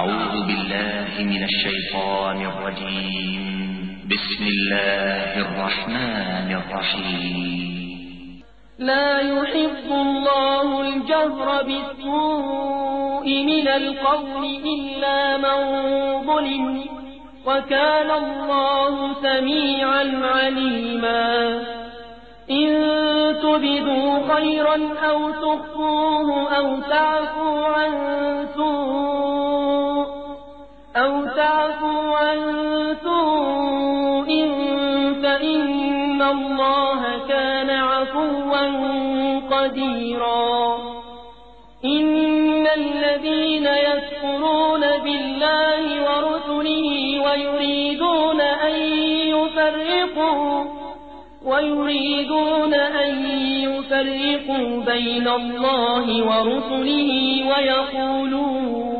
أعوذ بالله من الشيطان الرجيم. بسم الله الرحمن الرحيم. لا يحب الله الجهر بالسوء من القول إلا من ظلم وكان الله سميعا عليما. إن تبدوا خيرا أو تخفوه أو تعفوا عن سوء أو تعفوا عن سوء فإن الله كان عفوا قديرا. إن الذين يكفرون بالله ورسله ويريدون أن يفرقوا ويريدون أن يفرقوا بين الله ورسله ويقولون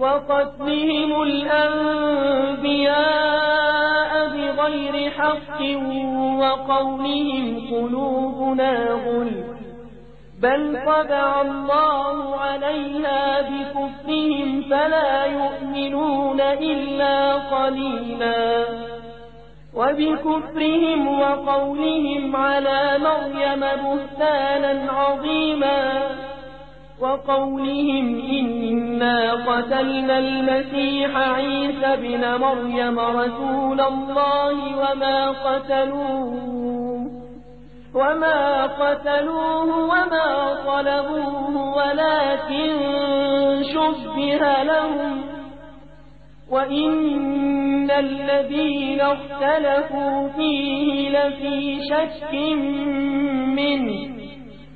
وقتلهم الأنبياء بغير حق وقولهم قلوبنا غل. بل طبع الله عليها بكفرهم فلا يؤمنون إلا قليلا. وبكفرهم وقولهم على مريم بهتانا عظيما. وقولهم إنا قتلنا المسيح عيسى بن مريم رسول الله وما قتلوه وما قتلوه وما طلبوه ولكن شبه لهم. وإن الذين اختلفوا فيه لفي شك منه.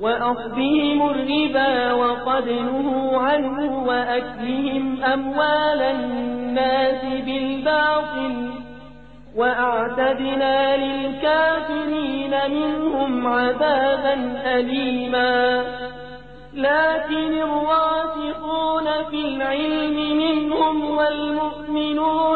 وأخذهم الربا وقد نهوا عنه وأكلهم أموال الناس بالباطل وأعتدنا للكافرين منهم عذابا أليما. لكن الراسخون في العلم منهم والمؤمنون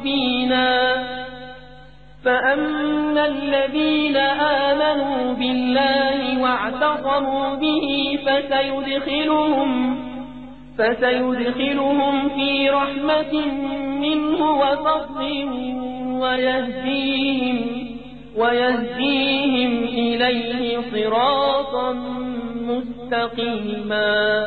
مبينا. فأما الذين آمنوا بالله واعتصموا به فسيدخلهم فسيدخلهم في رحمة منه وفضل ويهديهم ويهديهم إليه صراطا مستقيما.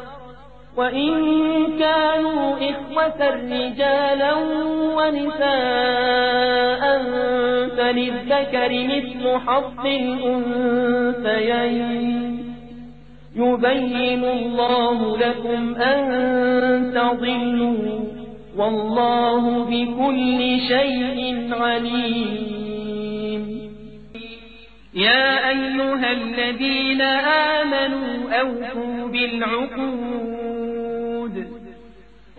وإن كانوا إخوة رجالا ونساء فللذكر مثل حظ الأنثيين. يبين الله لكم أن تضلوا والله بكل شيء عليم. يا أيها الذين آمنوا أوفوا بالعقود.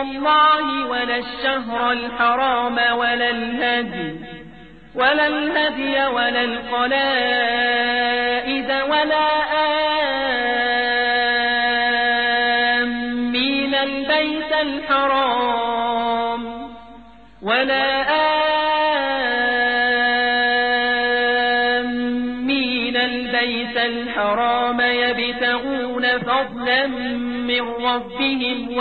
الله ولا الشهر الحرام ولا الهدي ولا الهدي ولا القلائد ولا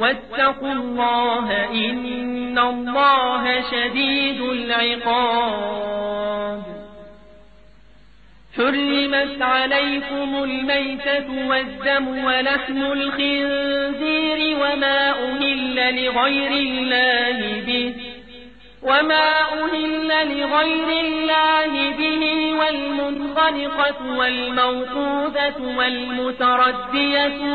واتقوا الله إن الله شديد العقاب. حرمت عليكم الميتة والدم ولحم الخنزير وما أهل لغير الله به وما أهل لغير الله به والمنخنقة والموقوذة والمتردية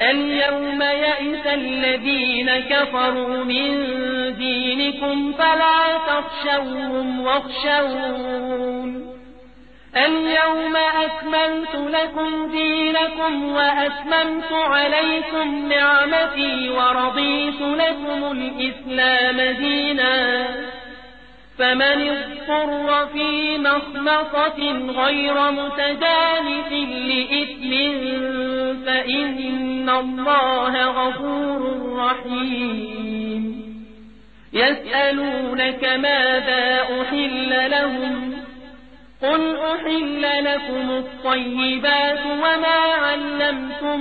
اليوم يئس الذين كفروا من دينكم فلا تخشوهم واخشون اليوم أكملت لكم دينكم وأتممت عليكم نعمتي ورضيت لكم الإسلام دينا. فمن اضطر في مخمصة غير متجانف لإثم فإن الله غفور رحيم. يسألونك ماذا أحل لهم؟ قل أحل لكم الطيبات وما علمتم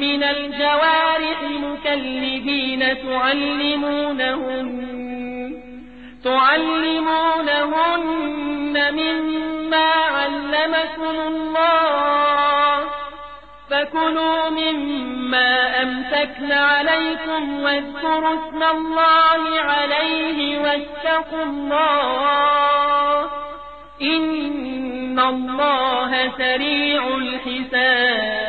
من الجوارح مكلبين تعلمونهن. تعلمونهن مما علمكم الله فكلوا مما أمسكن عليكم واذكروا اسم الله عليه واتقوا الله إن الله سريع الحساب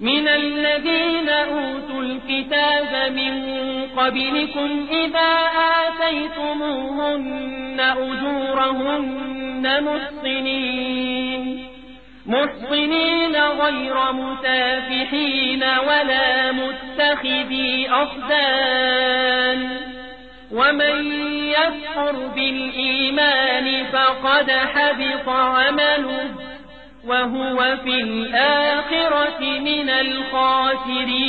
من الذين أوتوا الكتاب من قبلكم إذا آتيتموهن أجورهن محصنين محصنين غير مسافحين ولا متخذي أخدان ومن يكفر بالإيمان فقد حبط عمله. وهو في الآخرة من الخاسرين.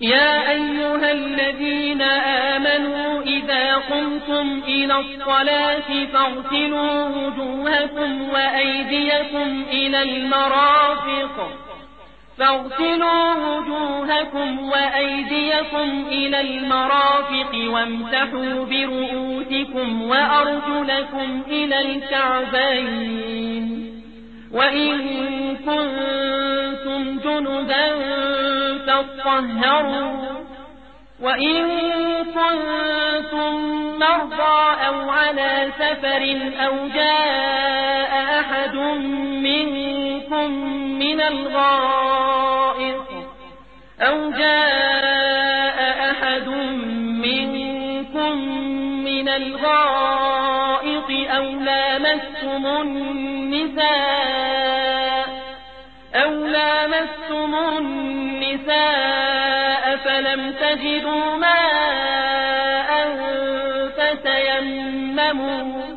يا أيها الذين آمنوا إذا قمتم إلى الصلاة فاغسلوا وجوهكم وأيديكم إلى المرافق. فاغسلوا وجوهكم وأيديكم إلى المرافق وامسحوا برؤوسكم وأرجلكم إلى الكعبين. وإن كنتم جنبا فاطهروا. وإن كنتم مرضى أو على سفر أو جاء أحد منكم من الغائط أو جاء أحد منكم من الغائط أو لامستم النساء أو لامستم النساء فلم تجدوا ماء فتيمموا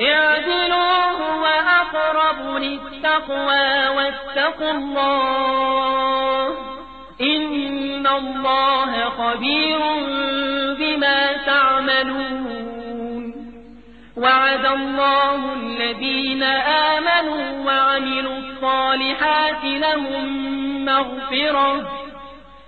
اعدلوا هو أقرب للتقوى واتقوا الله إن الله خبير بما تعملون وعد الله الذين آمنوا وعملوا الصالحات لهم مغفرة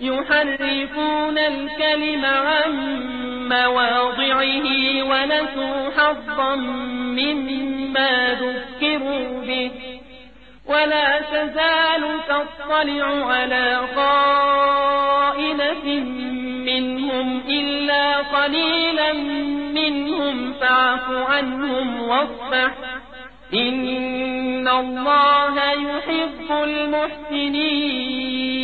يحرفون الكلم عن مواضعه ونسوا حظا مما ذكروا به. ولا تزال تطلع على قائلة منهم إلا قليلا منهم فاعف عنهم واصفح. إن الله يحب المحسنين.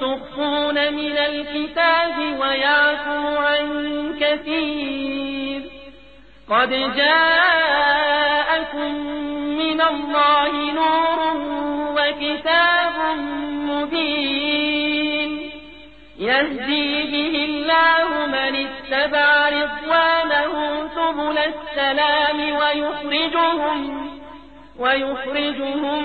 تخفون من الكتاب ويعفو عن كثير. قد جاءكم من الله نور وكتاب مبين. يهدي به الله من اتبع رضوانه سبل السلام ويخرجهم ويخرجهم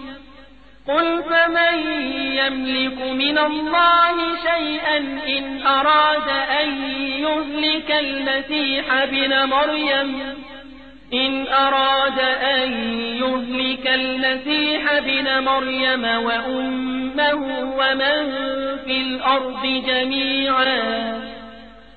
قل فمن يملك من الله شيئا إن أراد أن يهلك المسيح بن مريم؟ إن أراد أن يهلك المسيح بن مريم وأمه ومن في الأرض جميعا؟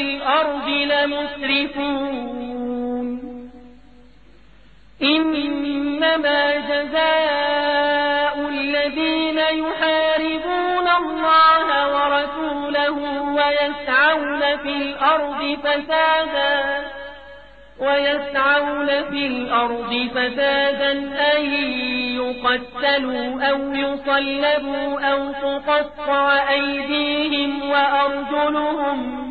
الأرض لمسرفون. إنما جزاء الذين يحاربون الله ورسوله ويسعون في الأرض فسادا ويسعون في الأرض فسادا أن يقتلوا أو يصلبوا أو تقطع أيديهم وأرجلهم.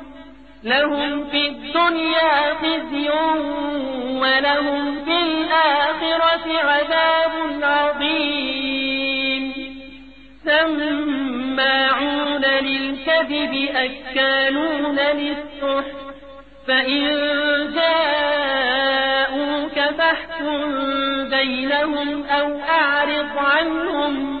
لهم في الدنيا خزي ولهم في الآخرة عذاب عظيم. سماعون للكذب أكالون للسحر. فإن جاءوك فاحكم بينهم أو أعرض عنهم.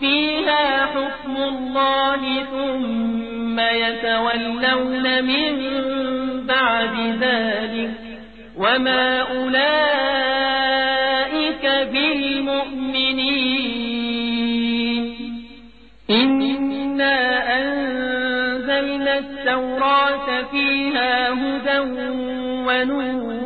فيها حكم الله ثم يتولون من بعد ذلك وما أولئك بالمؤمنين. إنا أنزلنا التوراة فيها هدى ونور.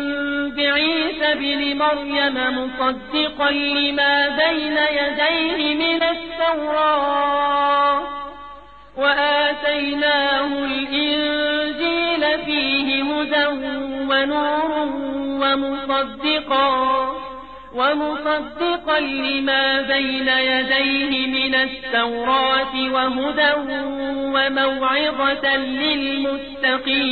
بعيسى بن مريم مصدقا لما بين يديه من التوراة. وآتيناه الإنجيل فيه هدى ونور ومصدقا ومصدقا لما بين يديه من التوراة وهدى وموعظة للمتقين.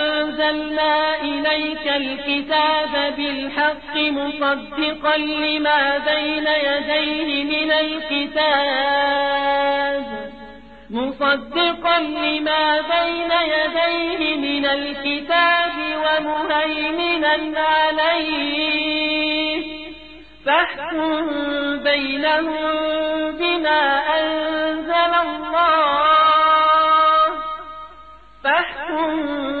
وأنزلنا إليك الكتاب بالحق مصدقا لما بين يديه من الكتاب مصدقا لما بين يديه من الكتاب ومهيمنا عليه. فاحكم بينهم بما أنزل الله. فاحكم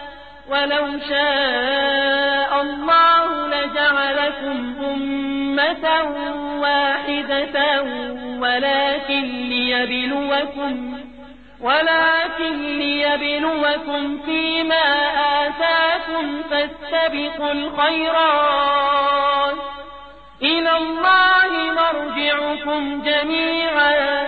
ولو شاء الله لجعلكم أمة واحدة ولكن ليبلوكم ولكن ليبلوكم فيما آتاكم فاستبقوا الخيرات إلى الله مرجعكم جميعا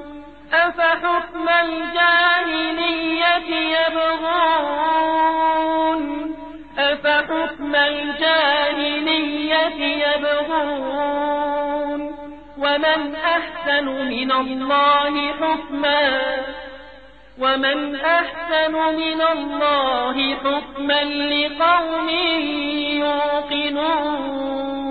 أفحكم الجاهلية يبغون؟ أفحكم الجاهلية يبغون؟ ومن أحسن من الله حكما؟ ومن أحسن من الله حكما لقوم يوقنون؟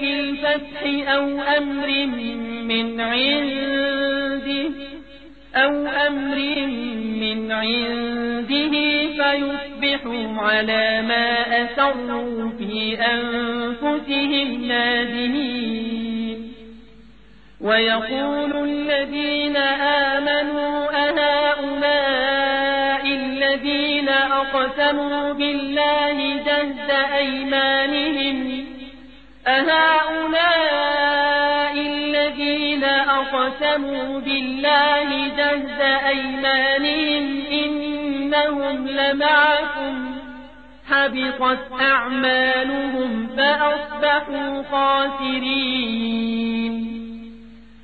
بالفتح أو أمر من عنده أو أمر من عنده فيصبحوا على ما أسروا في أنفسهم نادمين. ويقول الذين آمنوا أهؤلاء الذين أقسموا بالله جهد أيمانهم أهؤلاء الذين أقسموا بالله جهد أيمانهم إنهم لمعكم. حبطت أعمالهم فأصبحوا خاسرين.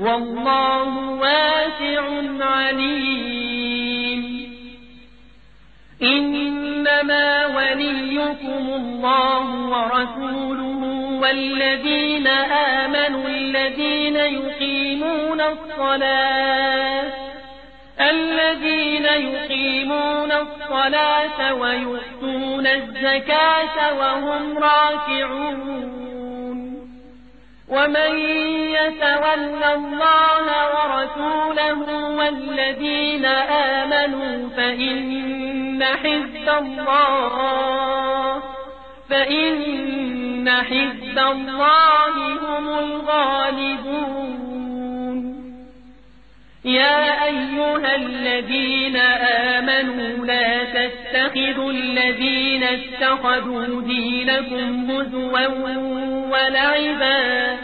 والله واسع عليم. إنما وليكم الله ورسوله والذين آمنوا الذين يقيمون الصلاة الذين يقيمون الصلاة ويؤتون الزكاة وهم راكعون. ومن يتول الله ورسوله والذين آمنوا فإن حزب الله فإن حزب الله هم الغالبون. يا أيها الذين آمنوا لا تتخذوا الذين اتخذوا دينكم هزوا ولعبا.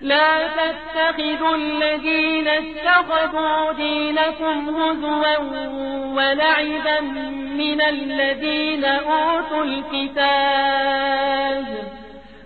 لا تتخذوا الذين اتخذوا دينكم هزوا ولعبا من الذين أوتوا الكتاب.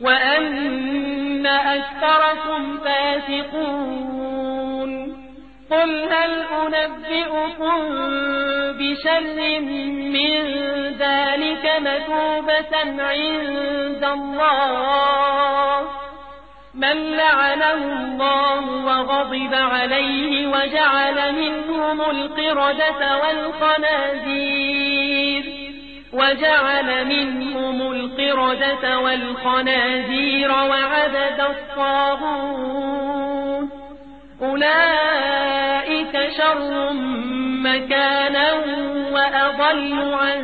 وأن أكثركم فاسقون قل هل أنبئكم بشر من ذلك مثوبة عند الله من لعنه الله وغضب عليه وجعل منهم القردة والخنازير وجعل منهم القردة والخنازير وعدد الطاغوت. أولئك شر مكانا وأضل عن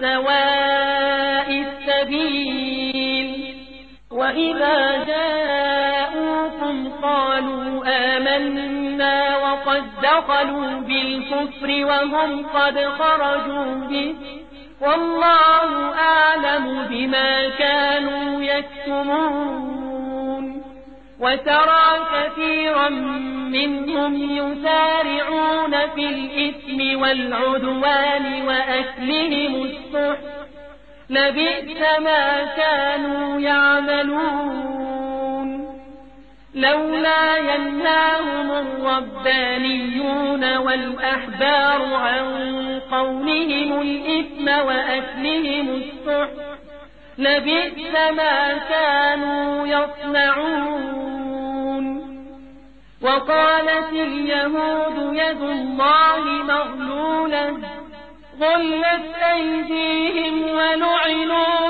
سواء السبيل. وإذا جاءوكم قالوا آمنا وقد دخلوا بالكفر وهم قد خرجوا به. والله أعلم بما كانوا يكتمون. وترى كثيرا منهم يسارعون في الإثم والعدوان وأكلهم السحت لبئس ما كانوا يعملون. لولا ينهاهم الربانيون والأحبار عن قولهم الإثم وأكلهم السحت لبئس ما كانوا يصنعون. وقالت اليهود يد الله مغلولة غلت أيديهم ولعنوا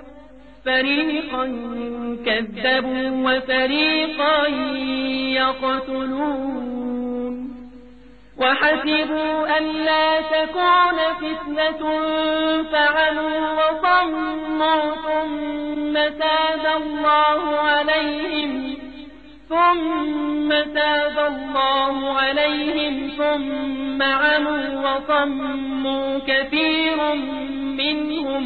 فريقا كذبوا وفريقا يقتلون. وحسبوا أن لا تكون فتنة فعلوا وصموا ثم تاب الله عليهم ثم تاب الله عليهم ثم عموا وصموا كثير منهم.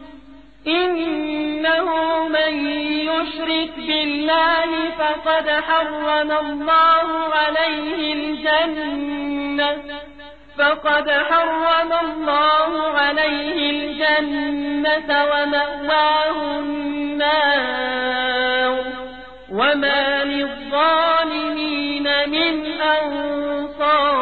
إنه من يشرك بالله فقد حرم الله عليه الجنة فقد حرم الله عليه الجنة ومأواه النار. وما للظالمين من أنصار.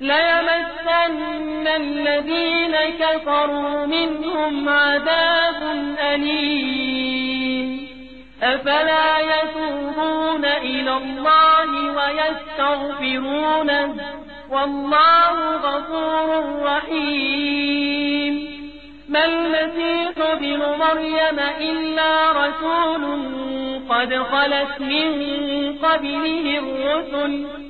ليمسن الذين كفروا منهم عذاب أليم. أفلا يتوبون إلى الله ويستغفرونه؟ والله غفور رحيم. ما المسيح ابن مريم إلا رسول قد خلت من قبله الرسل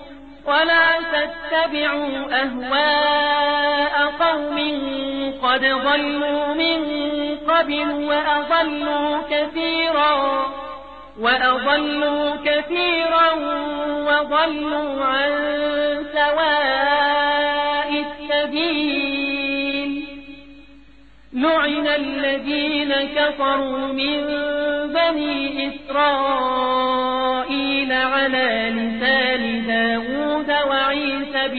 ولا تتبعوا أهواء قوم قد ضلوا من قبل وأضلوا كثيرا وأضلوا كثيرا وضلوا عن سواء السبيل لعن الذين كفروا من بني إسرائيل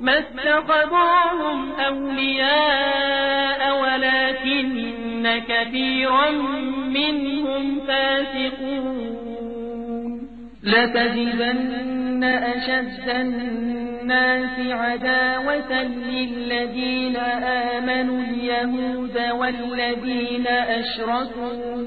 ما اتخذوهم أولياء ولكن كثيرا منهم فاسقون. لتجدن أشد الناس عداوة للذين آمنوا اليهود والذين أشركوا.